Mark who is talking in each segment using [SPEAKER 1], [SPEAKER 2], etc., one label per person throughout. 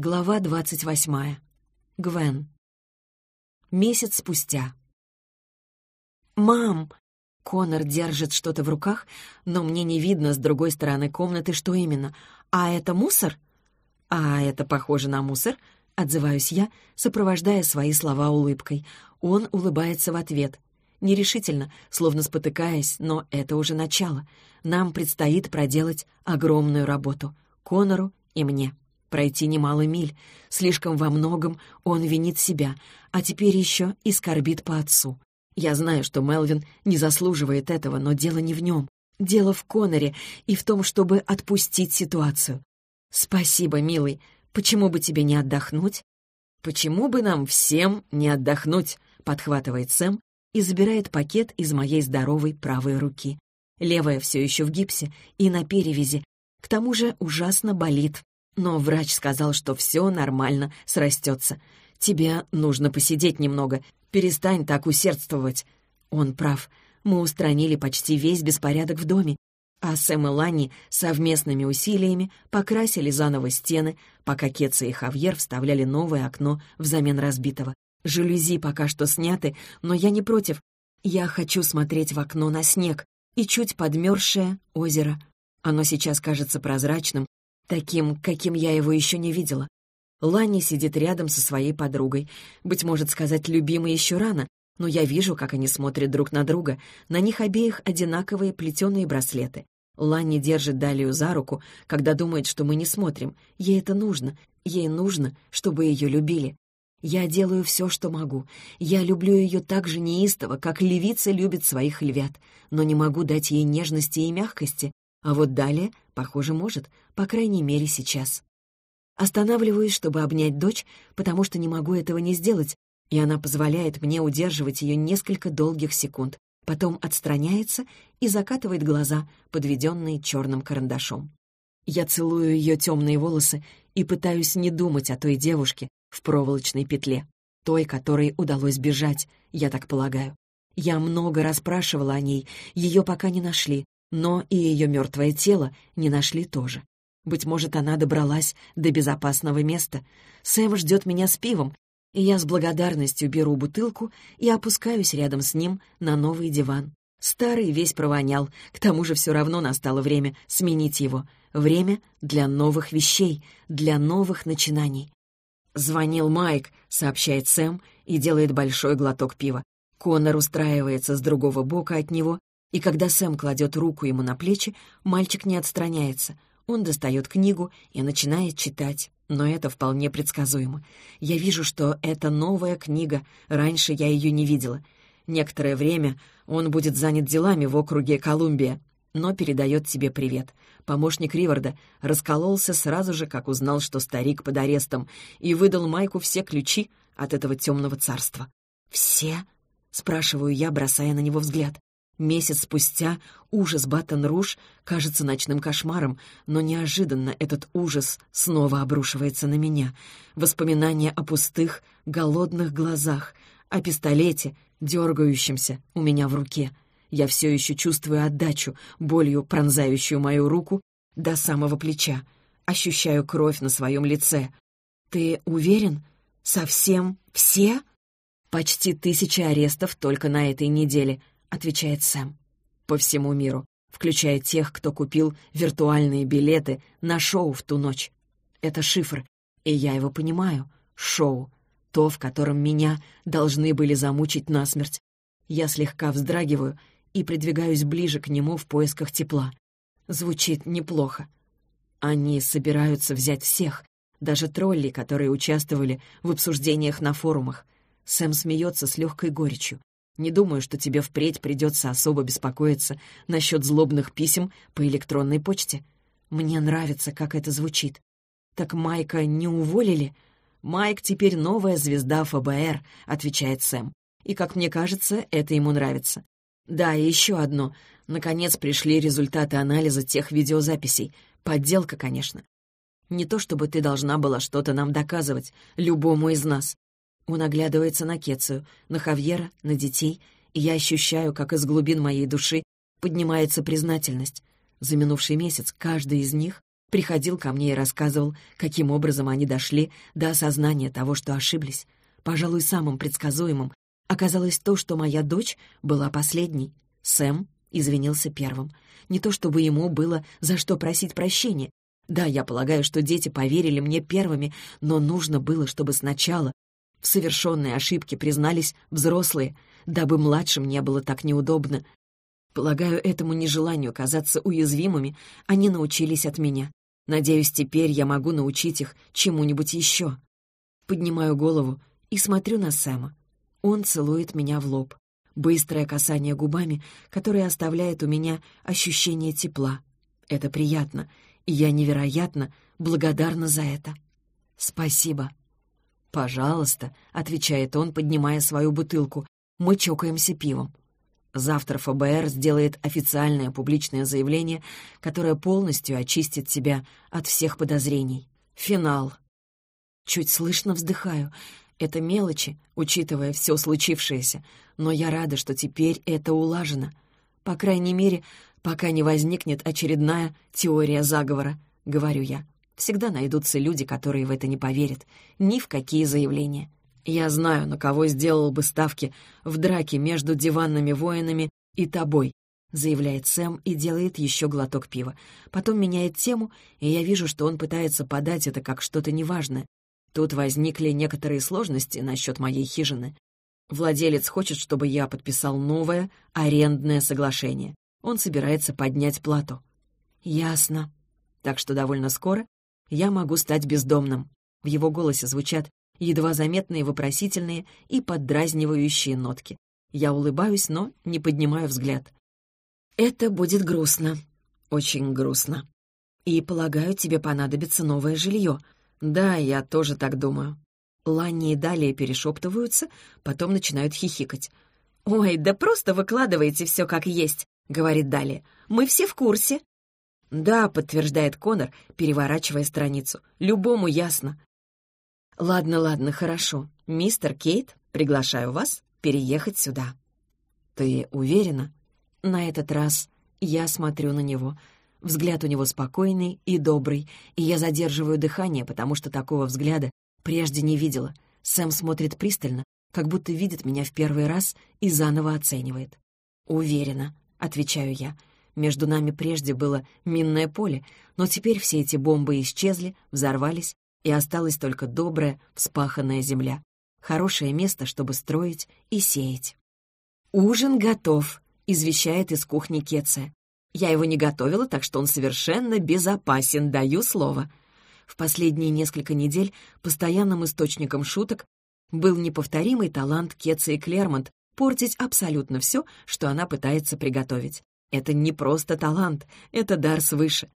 [SPEAKER 1] Глава двадцать восьмая. Гвен. Месяц спустя. «Мам!» Конор держит что-то в руках, но мне не видно с другой стороны комнаты, что именно. «А это мусор?» «А это похоже на мусор?» — отзываюсь я, сопровождая свои слова улыбкой. Он улыбается в ответ. Нерешительно, словно спотыкаясь, но это уже начало. Нам предстоит проделать огромную работу. Конору и мне пройти немало миль. Слишком во многом он винит себя, а теперь еще и скорбит по отцу. Я знаю, что Мелвин не заслуживает этого, но дело не в нем. Дело в Коноре и в том, чтобы отпустить ситуацию. «Спасибо, милый. Почему бы тебе не отдохнуть?» «Почему бы нам всем не отдохнуть?» — подхватывает Сэм и забирает пакет из моей здоровой правой руки. Левая все еще в гипсе и на перевязи. К тому же ужасно болит. Но врач сказал, что все нормально, срастется. Тебе нужно посидеть немного. Перестань так усердствовать. Он прав. Мы устранили почти весь беспорядок в доме. А Сэм и Ланни совместными усилиями покрасили заново стены, пока Кетца и Хавьер вставляли новое окно взамен разбитого. Жалюзи пока что сняты, но я не против. Я хочу смотреть в окно на снег и чуть подмерзшее озеро. Оно сейчас кажется прозрачным, Таким, каким я его еще не видела. Ланни сидит рядом со своей подругой. Быть может, сказать «любимый» еще рано, но я вижу, как они смотрят друг на друга. На них обеих одинаковые плетеные браслеты. Ланни держит Далию за руку, когда думает, что мы не смотрим. Ей это нужно. Ей нужно, чтобы ее любили. Я делаю все, что могу. Я люблю ее так же неистово, как львица любит своих львят, но не могу дать ей нежности и мягкости, а вот далее, похоже, может, по крайней мере, сейчас. Останавливаюсь, чтобы обнять дочь, потому что не могу этого не сделать, и она позволяет мне удерживать ее несколько долгих секунд, потом отстраняется и закатывает глаза, подведенные черным карандашом. Я целую ее темные волосы и пытаюсь не думать о той девушке в проволочной петле, той, которой удалось бежать, я так полагаю. Я много расспрашивала о ней, ее пока не нашли, но и ее мертвое тело не нашли тоже. Быть может, она добралась до безопасного места. Сэм ждет меня с пивом, и я с благодарностью беру бутылку и опускаюсь рядом с ним на новый диван. Старый весь провонял, к тому же все равно настало время сменить его. Время для новых вещей, для новых начинаний. «Звонил Майк», — сообщает Сэм и делает большой глоток пива. Конор устраивается с другого бока от него и когда Сэм кладет руку ему на плечи, мальчик не отстраняется. Он достает книгу и начинает читать. Но это вполне предсказуемо. Я вижу, что это новая книга, раньше я ее не видела. Некоторое время он будет занят делами в округе Колумбия, но передает тебе привет. Помощник Риварда раскололся сразу же, как узнал, что старик под арестом, и выдал Майку все ключи от этого темного царства. «Все?» — спрашиваю я, бросая на него взгляд. Месяц спустя ужас Баттон-Руж кажется ночным кошмаром, но неожиданно этот ужас снова обрушивается на меня. Воспоминания о пустых, голодных глазах, о пистолете, дергающемся у меня в руке. Я все еще чувствую отдачу, болью, пронзающую мою руку до самого плеча. Ощущаю кровь на своем лице. «Ты уверен? Совсем все?» Почти тысяча арестов только на этой неделе —— отвечает Сэм. «По всему миру, включая тех, кто купил виртуальные билеты на шоу в ту ночь. Это шифр, и я его понимаю. Шоу. То, в котором меня должны были замучить насмерть. Я слегка вздрагиваю и придвигаюсь ближе к нему в поисках тепла. Звучит неплохо. Они собираются взять всех, даже тролли, которые участвовали в обсуждениях на форумах. Сэм смеется с легкой горечью. Не думаю, что тебе впредь придется особо беспокоиться насчет злобных писем по электронной почте. Мне нравится, как это звучит. Так Майка не уволили? Майк теперь новая звезда ФБР, отвечает Сэм. И, как мне кажется, это ему нравится. Да, и еще одно. Наконец пришли результаты анализа тех видеозаписей. Подделка, конечно. Не то чтобы ты должна была что-то нам доказывать, любому из нас. Он оглядывается на Кецию, на Хавьера, на детей, и я ощущаю, как из глубин моей души поднимается признательность. За минувший месяц каждый из них Приходил ко мне и рассказывал, каким образом они дошли до осознания того, что ошиблись. Пожалуй, самым предсказуемым оказалось то, что моя дочь была последней. Сэм извинился первым. Не то чтобы ему было за что просить прощения. Да, я полагаю, что дети поверили мне первыми, но нужно было, чтобы сначала в совершенные ошибки признались взрослые, дабы младшим не было так неудобно. Полагаю, этому нежеланию казаться уязвимыми они научились от меня. Надеюсь, теперь я могу научить их чему-нибудь еще. Поднимаю голову и смотрю на Сэма. Он целует меня в лоб. Быстрое касание губами, которое оставляет у меня ощущение тепла. Это приятно, и я невероятно благодарна за это. Спасибо. «Пожалуйста», — отвечает он, поднимая свою бутылку. Мы чокаемся пивом. Завтра ФБР сделает официальное публичное заявление, которое полностью очистит тебя от всех подозрений. Финал. Чуть слышно вздыхаю. Это мелочи, учитывая все случившееся, но я рада, что теперь это улажено. По крайней мере, пока не возникнет очередная теория заговора, говорю я. Всегда найдутся люди, которые в это не поверят. Ни в какие заявления. Я знаю, на кого сделал бы ставки в драке между диванными воинами и тобой», — заявляет Сэм и делает еще глоток пива. Потом меняет тему, и я вижу, что он пытается подать это как что-то неважное. Тут возникли некоторые сложности насчет моей хижины. Владелец хочет, чтобы я подписал новое арендное соглашение. Он собирается поднять плату. Ясно. Так что довольно скоро я могу стать бездомным. В его голосе звучат едва заметные вопросительные и поддразнивающие нотки. Я улыбаюсь, но не поднимаю взгляд. «Это будет грустно. Очень грустно. И, полагаю, тебе понадобится новое жилье. Да, я тоже так думаю». Ланни и далее перешептываются, потом начинают хихикать. «Ой, да просто выкладывайте все как есть», — говорит Далее. «Мы все в курсе». «Да», — подтверждает Конор, переворачивая страницу. «Любому ясно. «Ладно, ладно, хорошо. Мистер Кейт, приглашаю вас переехать сюда». «Ты уверена?» На этот раз я смотрю на него. Взгляд у него спокойный и добрый, и я задерживаю дыхание, потому что такого взгляда прежде не видела. Сэм смотрит пристально, как будто видит меня в первый раз и заново оценивает. «Уверена», — отвечаю я. Между нами прежде было минное поле, но теперь все эти бомбы исчезли, взорвались, и осталась только добрая, вспаханная земля. Хорошее место, чтобы строить и сеять. «Ужин готов», — извещает из кухни Кеция. «Я его не готовила, так что он совершенно безопасен, даю слово». В последние несколько недель постоянным источником шуток был неповторимый талант Кеции Клермонт портить абсолютно все, что она пытается приготовить. Это не просто талант, это дар свыше.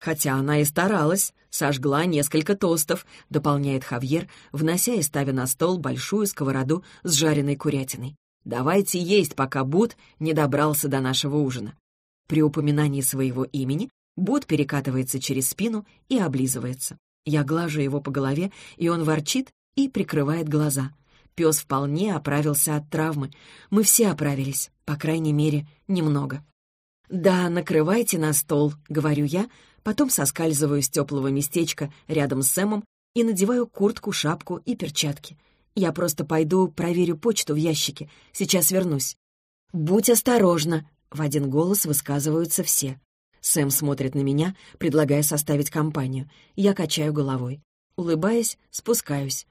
[SPEAKER 1] Хотя она и старалась, сожгла несколько тостов, дополняет Хавьер, внося и ставя на стол большую сковороду с жареной курятиной. «Давайте есть, пока Бут не добрался до нашего ужина». При упоминании своего имени Бут перекатывается через спину и облизывается. Я глажу его по голове, и он ворчит и прикрывает глаза. Пес вполне оправился от травмы. Мы все оправились, по крайней мере, немного. «Да, накрывайте на стол», — говорю я, потом соскальзываю с теплого местечка рядом с Сэмом и надеваю куртку, шапку и перчатки. Я просто пойду проверю почту в ящике. Сейчас вернусь. «Будь осторожна!» — в один голос высказываются все. Сэм смотрит на меня, предлагая составить компанию. Я качаю головой. Улыбаясь, спускаюсь.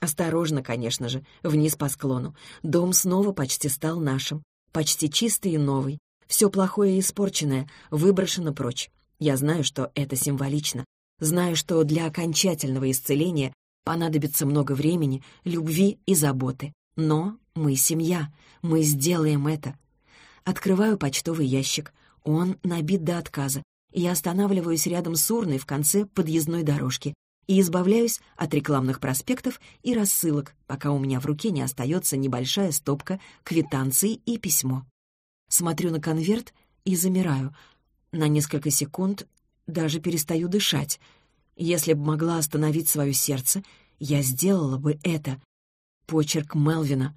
[SPEAKER 1] Осторожно, конечно же, вниз по склону. Дом снова почти стал нашим. Почти чистый и новый. Все плохое и испорченное выброшено прочь. Я знаю, что это символично. Знаю, что для окончательного исцеления понадобится много времени, любви и заботы. Но мы семья, мы сделаем это. Открываю почтовый ящик. Он набит до отказа. Я останавливаюсь рядом с урной в конце подъездной дорожки и избавляюсь от рекламных проспектов и рассылок, пока у меня в руке не остается небольшая стопка квитанций и письмо. Смотрю на конверт и замираю — на несколько секунд даже перестаю дышать. Если бы могла остановить свое сердце, я сделала бы это. Почерк Мелвина.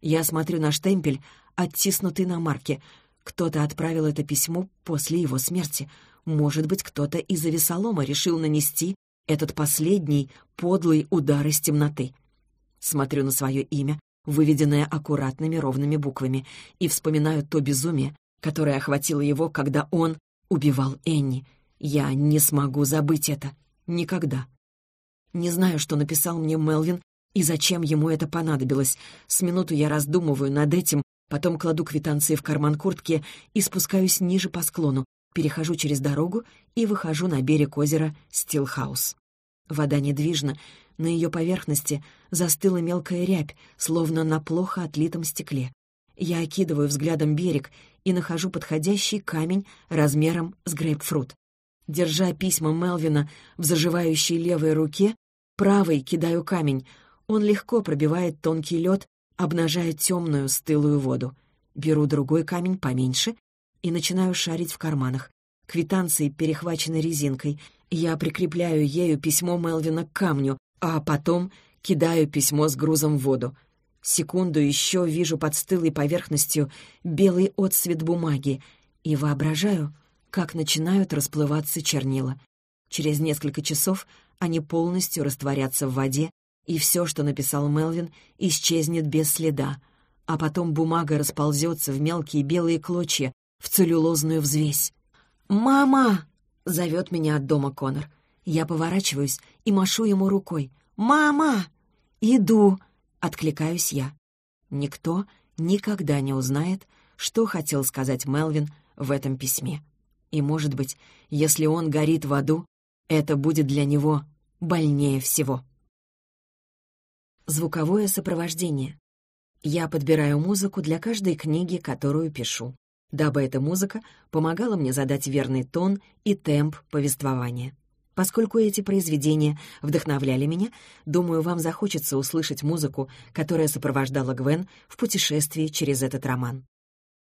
[SPEAKER 1] Я смотрю на штемпель, оттиснутый на марке. Кто-то отправил это письмо после его смерти. может быть, кто-то из-за весолома решил нанести этот последний подлый удар из темноты. Смотрю на свое имя, выведенное аккуратными ровными буквами, и вспоминаю то безумие, которое охватило его, когда он убивал Энни. Я не смогу забыть это. Никогда. Не знаю, что написал мне Мелвин и зачем ему это понадобилось. С минуту я раздумываю над этим, потом кладу квитанции в карман куртки и спускаюсь ниже по склону, перехожу через дорогу и выхожу на берег озера Стилхаус. Вода недвижна, на ее поверхности застыла мелкая рябь, словно на плохо отлитом стекле. Я окидываю взглядом берег и нахожу подходящий камень размером с грейпфрут. Держа письма Мелвина в заживающей левой руке, правой кидаю камень. Он легко пробивает тонкий лед, обнажая темную стылую воду. Беру другой камень поменьше и начинаю шарить в карманах. Квитанции перехвачены резинкой. Я прикрепляю ею письмо Мелвина к камню, а потом кидаю письмо с грузом в воду. Секунду еще вижу под стылой поверхностью белый отсвет бумаги и воображаю, как начинают расплываться чернила. Через несколько часов они полностью растворятся в воде, и все, что написал Мелвин, исчезнет без следа, а потом бумага расползется в мелкие белые клочья, в целлюлозную взвесь. «Мама!» — зовет меня от дома Конор. Я поворачиваюсь и машу ему рукой. «Мама!» «Иду!» — откликаюсь я. Никто никогда не узнает, что хотел сказать Мелвин в этом письме. И, может быть, если он горит в аду, это будет для него больнее всего. Звуковое сопровождение. Я подбираю музыку для каждой книги, которую пишу, дабы эта музыка помогала мне задать верный тон и темп повествования. Поскольку эти произведения вдохновляли меня, думаю, вам захочется услышать музыку, которая сопровождала Гвен в путешествии через этот роман.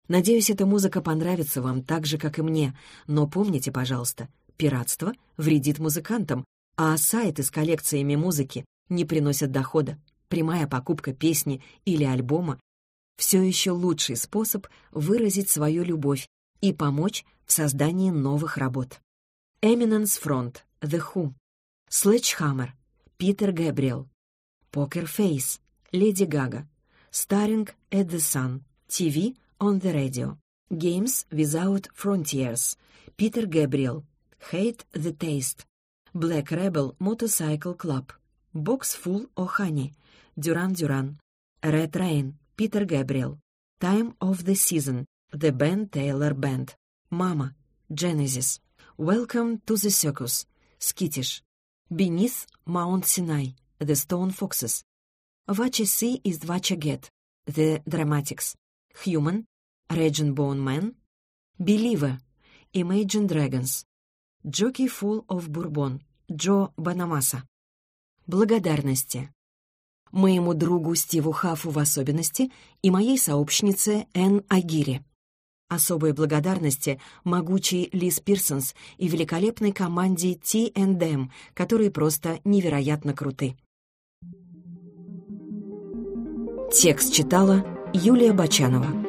[SPEAKER 1] Надеюсь, эта музыка понравится вам так же, как и мне, но помните, пожалуйста, пиратство вредит музыкантам, а сайты с коллекциями музыки не приносят дохода. Прямая покупка песни или альбома все еще лучший способ выразить свою любовь и помочь в создании новых работ. Eminence Front The Who, Sledgehammer, Питер Гэбриэл, Poker Face, Леди Гага, Starring at the Sun, TV on the Radio, Games Without Frontiers, Питер Гэбриэл, Hate the Taste, Black Rebel Motorcycle Club, Box Full of Honey, Duran Duran, Red Rain, Питер Гэбриэл, Time of the Season, The Ben Taylor Band, Mama, Genesis, Welcome to the Circus, Skittish, Beneath Mount Sinai, The Stone Foxes, What You Get, The Dramatics, Human, Regin Bone Man, Believer, Imagine Dragons, Jockey Full of Bourbon, Джо Банамаса. Благодарности. Моему другу Стиву Хафу в особенности и моей сообщнице Энн Агире. Особые благодарности могучей Лиз Пирсонс и великолепной команде T&M, которые просто невероятно круты. Текст читала Юлия Бочанова.